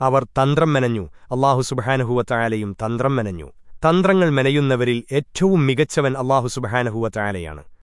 അവർ തന്ത്രം മെനഞ്ഞു. അള്ളാഹു സുബഹാനഹുവത്തായാലയും തന്ത്രം മെനഞ്ഞു. തന്ത്രങ്ങൾ മെനയുന്നവരിൽ ഏറ്റവും മികച്ചവൻ അള്ളാഹു സുബഹാനഹുവത്തായാലയാണ്